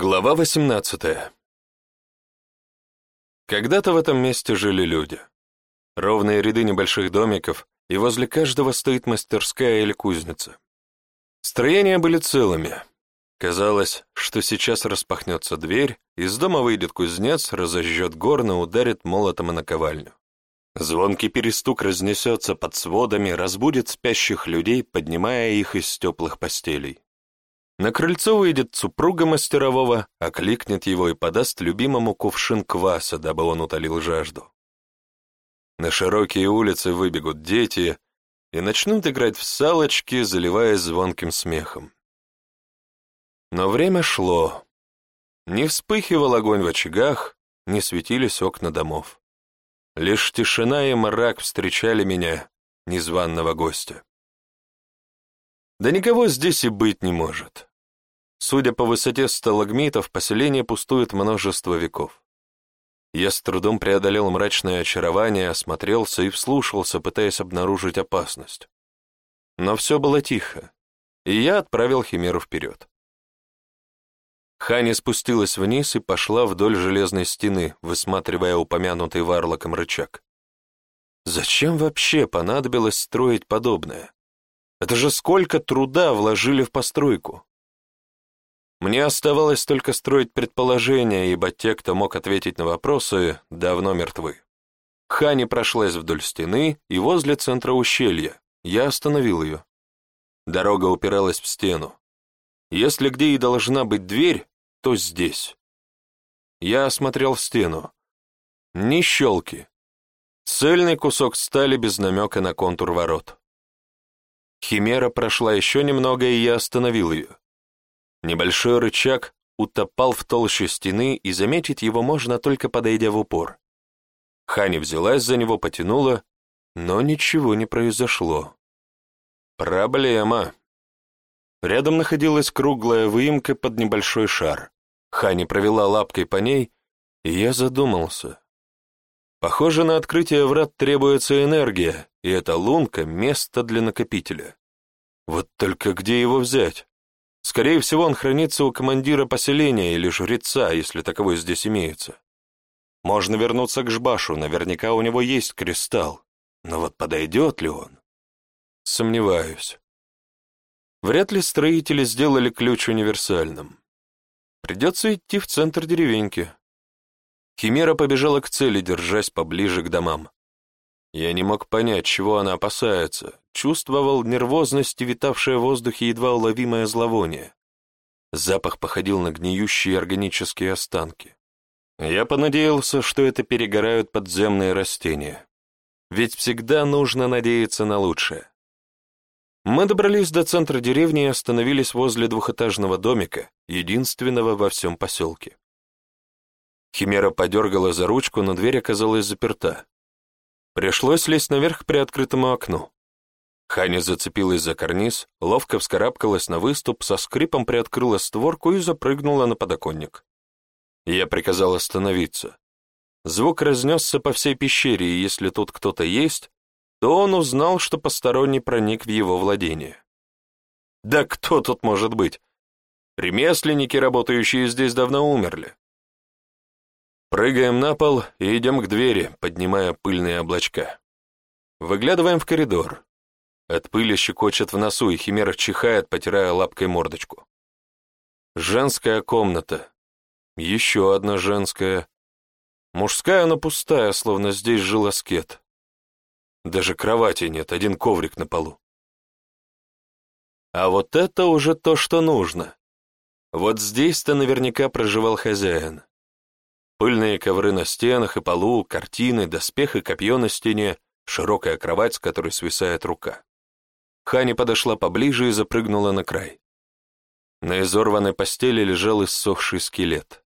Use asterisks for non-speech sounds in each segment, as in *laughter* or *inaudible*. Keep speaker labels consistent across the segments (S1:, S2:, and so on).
S1: Глава 18 Когда-то в этом месте жили люди. Ровные ряды небольших домиков, и возле каждого стоит мастерская или кузница. Строения были целыми. Казалось, что сейчас распахнется дверь, из дома выйдет кузнец, разожжет горно, ударит молотом и наковальню. Звонкий перестук разнесется под сводами, разбудит спящих людей, поднимая их из теплых постелей. На крыльцо выйдет супруга мастерового, окликнет его и подаст любимому кувшин кваса, дабы он утолил жажду. На широкие улицы выбегут дети и начнут играть в салочки, заливаясь звонким смехом. Но время шло. Не вспыхивал огонь в очагах, не светились окна домов. Лишь тишина и мрак встречали меня, незваного гостя. Да никого здесь и быть не может. Судя по высоте сталагмитов, поселение пустует множество веков. Я с трудом преодолел мрачное очарование, осмотрелся и вслушался, пытаясь обнаружить опасность. Но все было тихо, и я отправил Химеру вперед. Хани спустилась вниз и пошла вдоль железной стены, высматривая упомянутый варлоком рычаг. Зачем вообще понадобилось строить подобное? Это же сколько труда вложили в постройку. Мне оставалось только строить предположения, ибо те, кто мог ответить на вопросы, давно мертвы. Хани прошлась вдоль стены и возле центра ущелья. Я остановил ее. Дорога упиралась в стену. Если где и должна быть дверь, то здесь. Я осмотрел стену. Ни щелки. Цельный кусок стали без намека на контур ворот. Химера прошла еще немного, и я остановил ее. Небольшой рычаг утопал в толще стены, и заметить его можно только подойдя в упор. Хани взялась за него, потянула, но ничего не произошло. Проблема. Рядом находилась круглая выемка под небольшой шар. Хани провела лапкой по ней, и я задумался. Похоже, на открытие врат требуется энергия, и эта лунка — место для накопителя. Вот только где его взять? Скорее всего, он хранится у командира поселения или жреца, если таковой здесь имеется. Можно вернуться к Жбашу, наверняка у него есть кристалл. Но вот подойдет ли он? Сомневаюсь. Вряд ли строители сделали ключ универсальным. Придется идти в центр деревеньки. Химера побежала к цели, держась поближе к домам. Я не мог понять, чего она опасается, чувствовал нервозность и витавшее в воздухе едва уловимое зловоние. Запах походил на гниющие органические останки. Я понадеялся, что это перегорают подземные растения. Ведь всегда нужно надеяться на лучшее. Мы добрались до центра деревни и остановились возле двухэтажного домика, единственного во всем поселке. Химера подергала за ручку, но дверь оказалась заперта. Пришлось лезть наверх к приоткрытому окну. Ханя зацепилась за карниз, ловко вскарабкалась на выступ, со скрипом приоткрыла створку и запрыгнула на подоконник. Я приказал остановиться. Звук разнесся по всей пещере, и если тут кто-то есть, то он узнал, что посторонний проник в его владение. Да кто тут может быть? Ремесленники, работающие здесь, давно умерли. Прыгаем на пол и идем к двери, поднимая пыльные облачка. Выглядываем в коридор. От пыли щекочет в носу, и химера чихает, потирая лапкой мордочку. Женская комната. Еще одна женская. Мужская, но пустая, словно здесь жил аскет. Даже кровати нет, один коврик на полу. А вот это уже то, что нужно. Вот здесь-то наверняка проживал хозяин. Пыльные ковры на стенах и полу, картины, доспех и копье на стене, широкая кровать, с которой свисает рука. Хани подошла поближе и запрыгнула на край. На изорванной постели лежал иссохший скелет.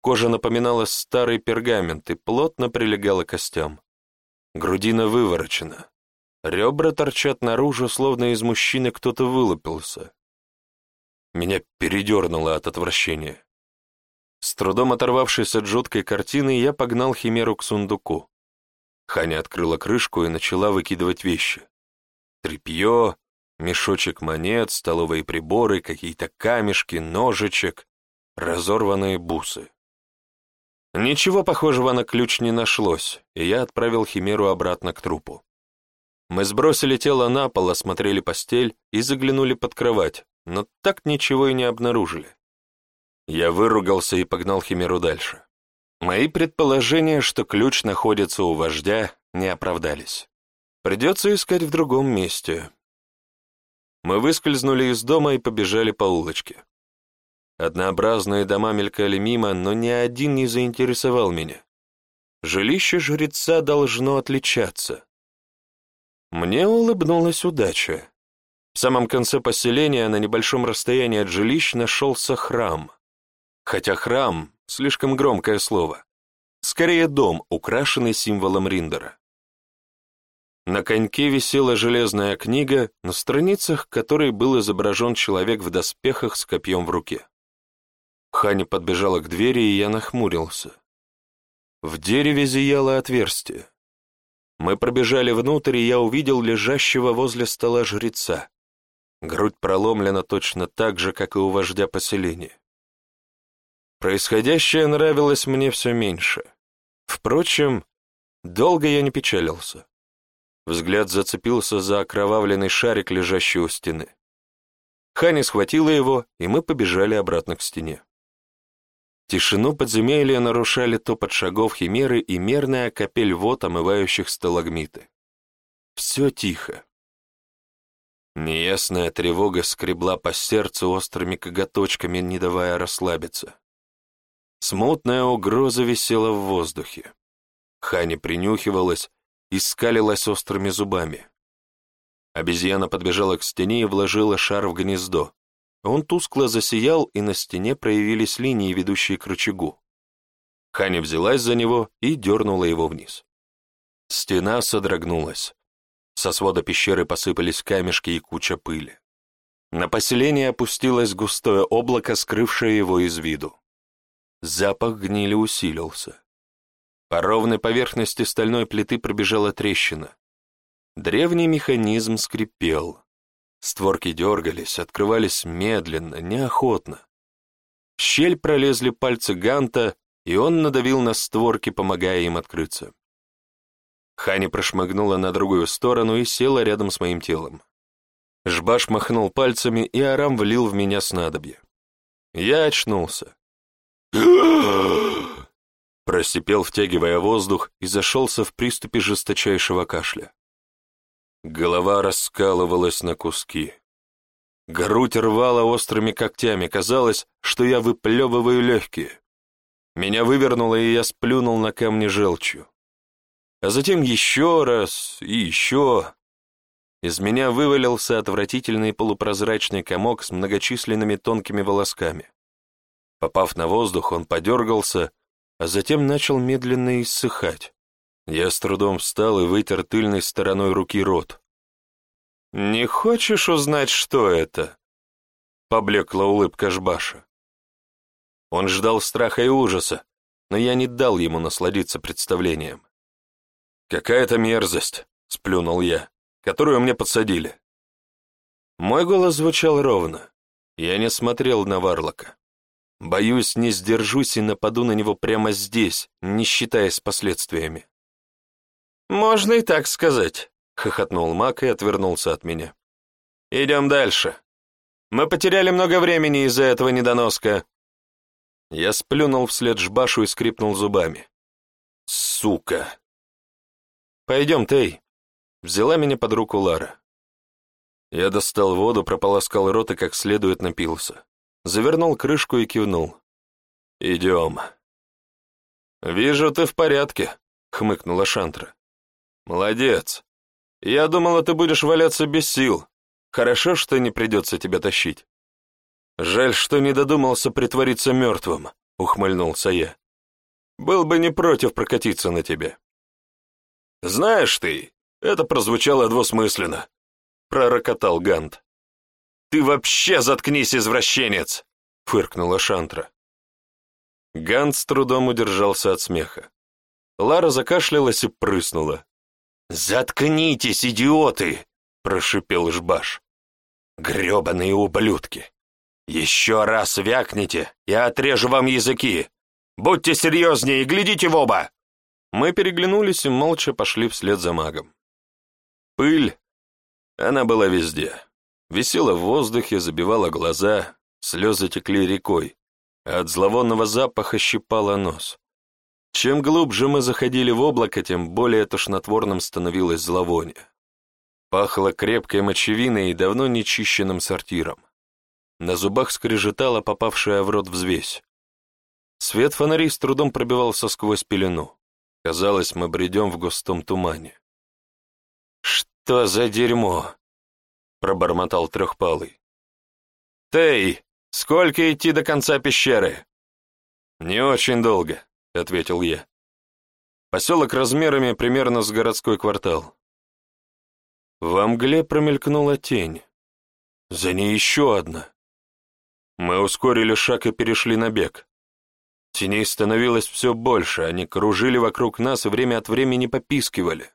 S1: Кожа напоминала старый пергамент и плотно прилегала к костям. Грудина выворочена. Ребра торчат наружу, словно из мужчины кто-то вылупился. Меня передернуло от отвращения. С трудом оторвавшись от жуткой картины, я погнал Химеру к сундуку. Ханя открыла крышку и начала выкидывать вещи. Тряпье, мешочек монет, столовые приборы, какие-то камешки, ножичек, разорванные бусы. Ничего похожего на ключ не нашлось, и я отправил Химеру обратно к трупу. Мы сбросили тело на пол, осмотрели постель и заглянули под кровать, но так ничего и не обнаружили. Я выругался и погнал Химеру дальше. Мои предположения, что ключ находится у вождя, не оправдались. Придется искать в другом месте. Мы выскользнули из дома и побежали по улочке. Однообразные дома мелькали мимо, но ни один не заинтересовал меня. Жилище жреца должно отличаться. Мне улыбнулась удача. В самом конце поселения, на небольшом расстоянии от жилищ, нашелся храм. Хотя храм — слишком громкое слово. Скорее дом, украшенный символом Риндера. На коньке висела железная книга, на страницах которой был изображен человек в доспехах с копьем в руке. Ханя подбежала к двери, и я нахмурился. В дереве зияло отверстие. Мы пробежали внутрь, и я увидел лежащего возле стола жреца. Грудь проломлена точно так же, как и у вождя поселения. Происходящее нравилось мне все меньше. Впрочем, долго я не печалился. Взгляд зацепился за окровавленный шарик, лежащий у стены. Хани схватила его, и мы побежали обратно к стене. Тишину подземелья нарушали топот шагов химеры и мерная капель вод, омывающих сталагмиты. Все тихо. Неясная тревога скребла по сердцу острыми коготочками, не давая расслабиться. Смутная угроза висела в воздухе. Хани принюхивалась и скалилась острыми зубами. Обезьяна подбежала к стене и вложила шар в гнездо. Он тускло засиял, и на стене проявились линии, ведущие к рычагу. Хани взялась за него и дернула его вниз. Стена содрогнулась. Со свода пещеры посыпались камешки и куча пыли. На поселение опустилось густое облако, скрывшее его из виду. Запах гнили усилился. По ровной поверхности стальной плиты пробежала трещина. Древний механизм скрипел. Створки дергались, открывались медленно, неохотно. В щель пролезли пальцы Ганта, и он надавил на створки, помогая им открыться. Хани прошмыгнула на другую сторону и села рядом с моим телом. Жбаш махнул пальцами, и Арам влил в меня снадобье. Я очнулся. *gasps* Просипел, втягивая воздух, и зашелся в приступе жесточайшего кашля. Голова раскалывалась на куски. Грудь рвала острыми когтями, казалось, что я выплевываю легкие. Меня вывернуло, и я сплюнул на камни желчью. А затем еще раз и еще. Из меня вывалился отвратительный полупрозрачный комок с многочисленными тонкими волосками. Попав на воздух, он подергался, а затем начал медленно иссыхать. Я с трудом встал и вытер тыльной стороной руки рот. «Не хочешь узнать, что это?» Поблекла улыбка Жбаша. Он ждал страха и ужаса, но я не дал ему насладиться представлением. «Какая-то мерзость», — сплюнул я, — «которую мне подсадили». Мой голос звучал ровно. Я не смотрел на Варлока. Боюсь, не сдержусь и нападу на него прямо здесь, не считаясь последствиями. «Можно и так сказать», — хохотнул Мак и отвернулся от меня. «Идем дальше. Мы потеряли много времени из-за этого недоноска». Я сплюнул вслед жбашу и скрипнул зубами. «Сука!» «Пойдем, Тей», — взяла меня под руку Лара. Я достал воду, прополоскал рот и как следует напился завернул крышку и кивнул. «Идем». «Вижу, ты в порядке», — хмыкнула Шантра. «Молодец. Я думала, ты будешь валяться без сил. Хорошо, что не придется тебя тащить». «Жаль, что не додумался притвориться мертвым», — ухмыльнулся я. «Был бы не против прокатиться на тебе». «Знаешь ты, это прозвучало двусмысленно», — пророкотал Гант. «Ты вообще заткнись, извращенец!» — фыркнула Шантра. Ганс с трудом удержался от смеха. Лара закашлялась и прыснула. «Заткнитесь, идиоты!» — прошипел Жбаш. «Гребаные ублюдки!
S2: «Еще раз вякните, я отрежу вам языки! Будьте серьезнее и глядите в оба!»
S1: Мы переглянулись и молча пошли вслед за магом. Пыль, она была везде. Висела в воздухе, забивала глаза, слезы текли рекой, а от зловонного запаха щипала нос. Чем глубже мы заходили в облако, тем более тошнотворным становилось зловоние. Пахло крепкой мочевиной и давно нечищенным сортиром. На зубах скрежетала попавшая в рот взвесь. Свет фонарей с трудом пробивался сквозь пелену. Казалось, мы бредем в густом тумане. «Что за дерьмо?» — пробормотал трехпалый. «Тей, сколько идти до конца пещеры?» «Не очень долго», — ответил я. «Поселок размерами примерно с городской квартал. Во мгле промелькнула тень. За ней еще одна. Мы ускорили шаг и перешли на бег. Теней становилось все больше, они кружили вокруг нас и время от времени попискивали.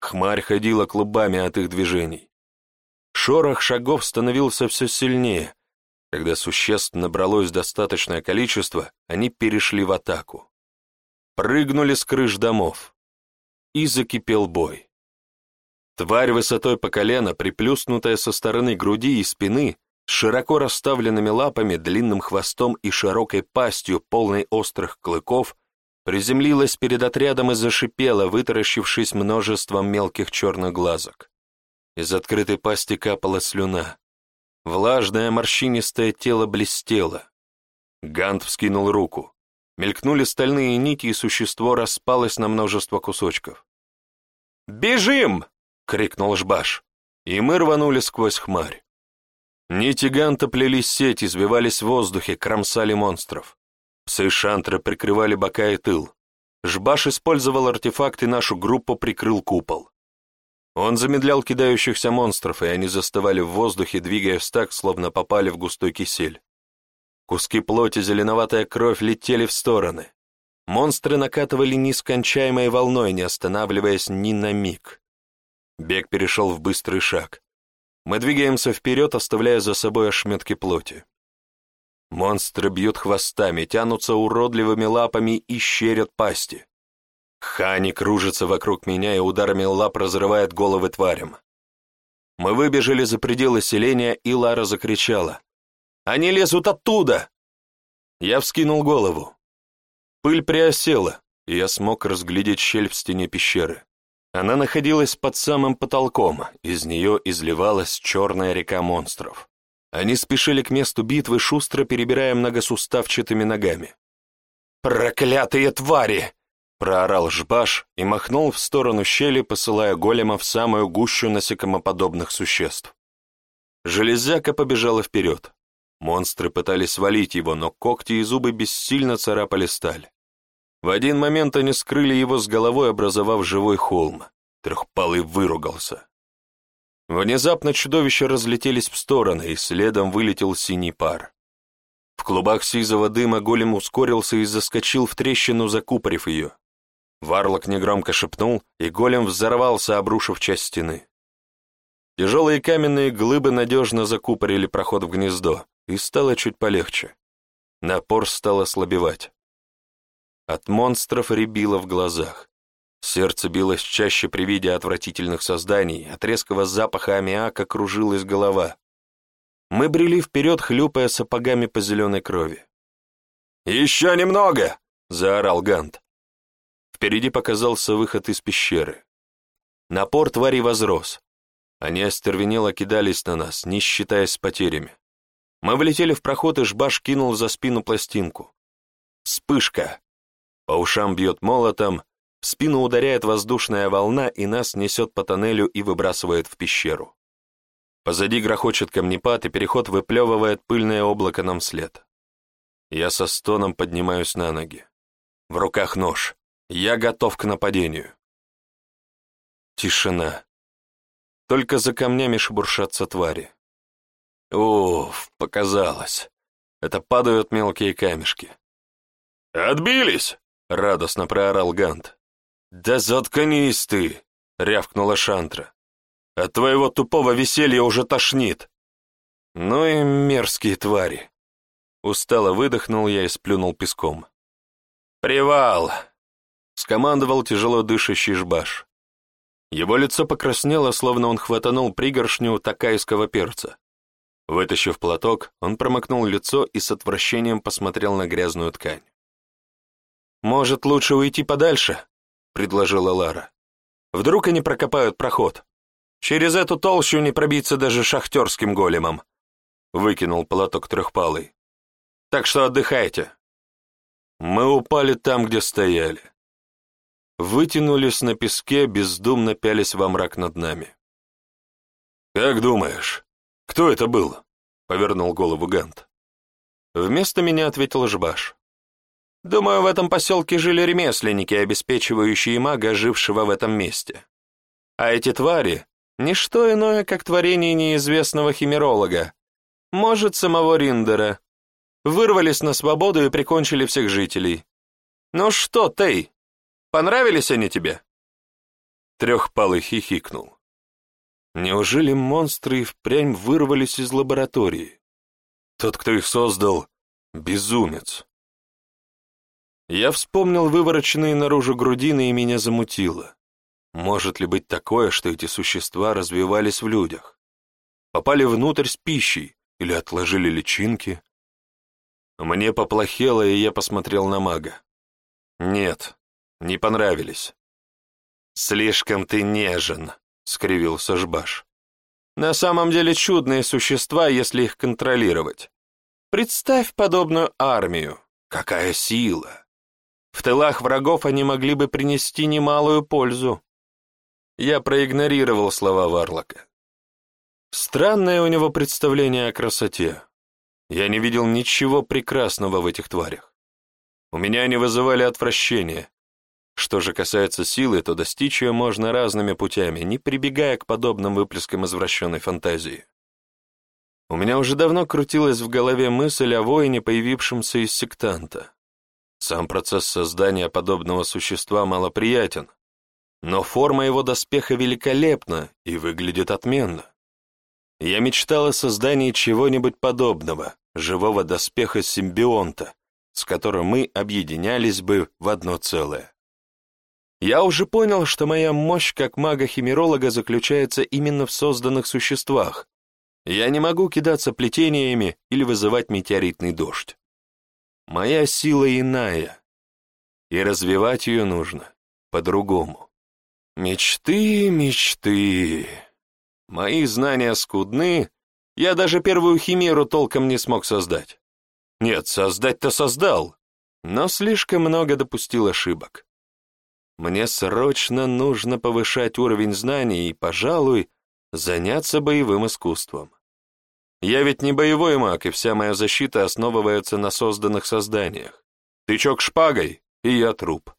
S1: Хмарь ходила клубами от их движений. Шорох шагов становился все сильнее. Когда существ набралось достаточное количество, они перешли в атаку. Прыгнули с крыш домов. И закипел бой. Тварь высотой по колено, приплюснутая со стороны груди и спины, с широко расставленными лапами, длинным хвостом и широкой пастью, полной острых клыков, приземлилась перед отрядом и зашипела, вытаращившись множеством мелких черных глазок. Из открытой пасти капала слюна. Влажное морщинистое тело блестело. Гант вскинул руку. Мелькнули стальные нити, и существо распалось на множество кусочков. «Бежим!» — крикнул Жбаш, и мы рванули сквозь хмарь. Нити ганта плелись сеть, извивались в воздухе, кромсали монстров. Псы Шантра прикрывали бока и тыл. Жбаш использовал артефакт и нашу группу прикрыл купол. Он замедлял кидающихся монстров, и они застывали в воздухе, двигаясь так, словно попали в густой кисель. Куски плоти, зеленоватая кровь летели в стороны. Монстры накатывали нескончаемой волной, не останавливаясь ни на миг. Бег перешел в быстрый шаг. Мы двигаемся вперед, оставляя за собой ошметки плоти. Монстры бьют хвостами, тянутся уродливыми лапами и щерят пасти. Хани кружится вокруг меня и ударами лап разрывает головы тварям. Мы выбежали за пределы селения, и Лара закричала. «Они лезут оттуда!» Я вскинул голову. Пыль приосела, и я смог разглядеть щель в стене пещеры. Она находилась под самым потолком, из нее изливалась черная река монстров. Они спешили к месту битвы, шустро перебирая многосуставчатыми ногами. «Проклятые твари!» — проорал Жбаш и махнул в сторону щели, посылая голема в самую гущу насекомоподобных существ. Железяка побежала вперед. Монстры пытались свалить его, но когти и зубы бессильно царапали сталь. В один момент они скрыли его с головой, образовав живой холм. Трехпалый выругался. Внезапно чудовища разлетелись в стороны, и следом вылетел синий пар. В клубах сизого дыма голем ускорился и заскочил в трещину, закупорив ее. Варлок негромко шепнул, и голем взорвался, обрушив часть стены. Тяжелые каменные глыбы надежно закупорили проход в гнездо, и стало чуть полегче. Напор стал ослабевать. От монстров рябило в глазах. Сердце билось чаще при виде отвратительных созданий, от резкого запаха аммиака кружилась голова. Мы брели вперед, хлюпая сапогами по зеленой крови. «Еще немного!» — заорал Гант. Впереди показался выход из пещеры. Напор твари возрос. Они остервенело кидались на нас, не считаясь с потерями. Мы влетели в проход, и Жбаш кинул за спину пластинку. Вспышка! По ушам бьет молотом, в спину ударяет воздушная волна, и нас несет по тоннелю и выбрасывает в пещеру. Позади грохочет камнепад, и переход выплевывает пыльное облако нам вслед. Я со стоном поднимаюсь на ноги. В руках нож. Я готов к нападению. Тишина. Только за камнями шебуршатся твари. Уф, показалось. Это падают мелкие камешки. «Отбились!» — радостно проорал Гант. «Да заткнись ты!» — рявкнула Шантра. «От твоего тупого веселья уже тошнит!» Ну и мерзкие твари. Устало выдохнул я и сплюнул песком.
S2: «Привал!»
S1: — скомандовал тяжело дышащий жбаш. Его лицо покраснело, словно он хватанул пригоршню такайского перца. Вытащив платок, он промокнул лицо и с отвращением посмотрел на грязную ткань. «Может, лучше уйти подальше?» — предложила Лара. «Вдруг они прокопают проход? Через эту толщу не пробиться даже шахтерским големом!» Выкинул платок трехпалый. «Так что отдыхайте!» Мы упали там, где стояли. Вытянулись на песке, бездумно пялись во мрак над нами. «Как думаешь, кто это был?» — повернул голову Гант. Вместо меня ответил Жбаш. Думаю, в этом поселке жили ремесленники, обеспечивающие мага, жившего в этом месте. А эти твари — ничто иное, как творение неизвестного химеролога, может, самого Риндера. Вырвались на свободу и прикончили всех жителей. Ну что, Тей, понравились они тебе? Трехпалый хихикнул. Неужели монстры и впрямь вырвались из лаборатории? Тот, кто их создал, безумец. Я вспомнил вывороченные наружу грудины и меня замутило. Может ли быть такое, что эти существа развивались в людях? Попали внутрь с пищей или отложили личинки? Мне поплохело, и я посмотрел на мага. Нет, не понравились. «Слишком ты нежен», — скривился Жбаш. «На самом деле чудные существа, если их контролировать. Представь подобную армию. Какая сила! В тылах врагов они могли бы принести немалую пользу. Я проигнорировал слова Варлока. Странное у него представление о красоте. Я не видел ничего прекрасного в этих тварях. У меня они вызывали отвращение. Что же касается силы, то достичь ее можно разными путями, не прибегая к подобным выплескам извращенной фантазии. У меня уже давно крутилась в голове мысль о воине, появившемся из сектанта. Сам процесс создания подобного существа малоприятен, но форма его доспеха великолепна и выглядит отменно. Я мечтал о создании чего-нибудь подобного, живого доспеха симбионта, с которым мы объединялись бы в одно целое. Я уже понял, что моя мощь как мага-химеролога заключается именно в созданных существах. Я не могу кидаться плетениями или вызывать метеоритный дождь. Моя сила иная, и развивать ее нужно по-другому. Мечты, мечты. Мои знания скудны, я даже первую химеру толком не смог создать. Нет, создать-то создал, но слишком много допустил ошибок. Мне срочно нужно повышать уровень знаний и, пожалуй, заняться боевым искусством. Я ведь не боевой маг, и вся моя защита основывается на созданных созданиях. Тычок шпагой, и я труп.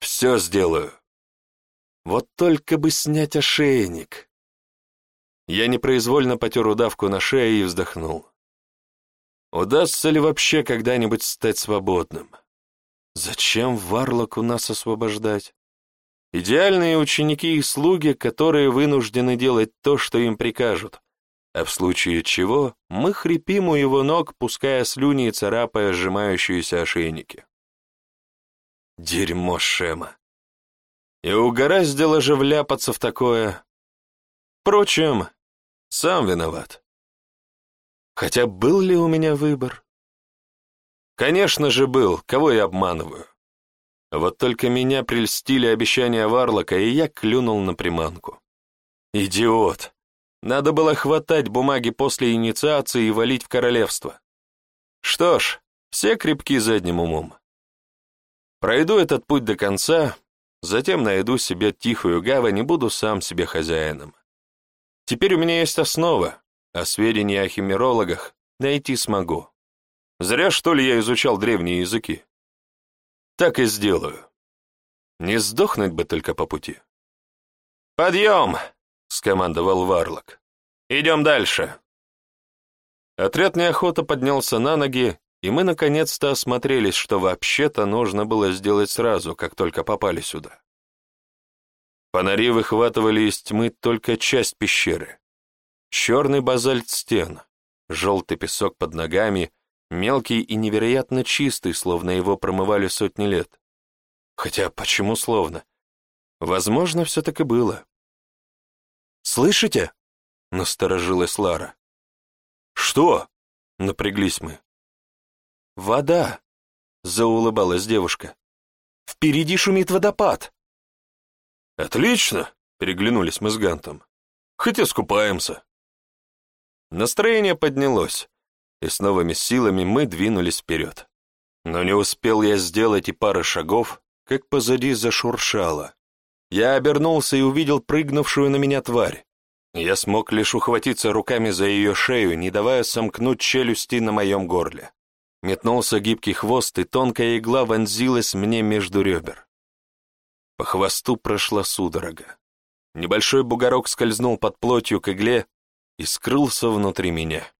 S1: Все сделаю. Вот только бы снять ошейник. Я непроизвольно потер удавку на шее и вздохнул. Удастся ли вообще когда-нибудь стать свободным? Зачем Варлоку нас освобождать? Идеальные ученики и слуги, которые вынуждены делать то, что им прикажут, а в случае чего мы хрипим у его ног, пуская слюни и царапая сжимающиеся ошейники. Дерьмо Шема. И угораздило же вляпаться в такое. Впрочем, сам виноват. Хотя был ли у меня выбор? Конечно же был, кого я обманываю. Вот только меня прельстили обещания Варлока, и я клюнул на приманку. Идиот! Надо было хватать бумаги после инициации и валить в королевство. Что ж, все крепки задним умом. Пройду этот путь до конца, затем найду себе тихую гавань и буду сам себе хозяином. Теперь у меня есть основа, а сведения о химерологах найти смогу. Зря, что ли, я изучал древние языки. Так и сделаю. Не сдохнуть бы только по пути. «Подъем!» — скомандовал Варлок. «Идем дальше». Отряд неохота поднялся на ноги, и мы наконец-то осмотрелись, что вообще-то нужно было сделать сразу, как только попали сюда. Фонари выхватывали из тьмы только часть пещеры. черный базальт стен, желтый песок под ногами, мелкий и невероятно чистый, словно его промывали сотни лет. Хотя почему словно? Возможно, все так и было. «Слышите?» — насторожилась Лара. «Что?» — напряглись мы. «Вода!» — заулыбалась девушка. «Впереди шумит водопад!» «Отлично!» — переглянулись мы с Гантом. «Хоть и скупаемся!» Настроение поднялось, и с новыми силами мы двинулись вперед. Но не успел я сделать и пары шагов, как позади зашуршало. Я обернулся и увидел прыгнувшую на меня тварь. Я смог лишь ухватиться руками за ее шею, не давая сомкнуть челюсти на моем горле. Метнулся гибкий хвост, и тонкая игла вонзилась мне между ребер. По хвосту прошла судорога. Небольшой бугорок скользнул под плотью к игле и скрылся внутри меня.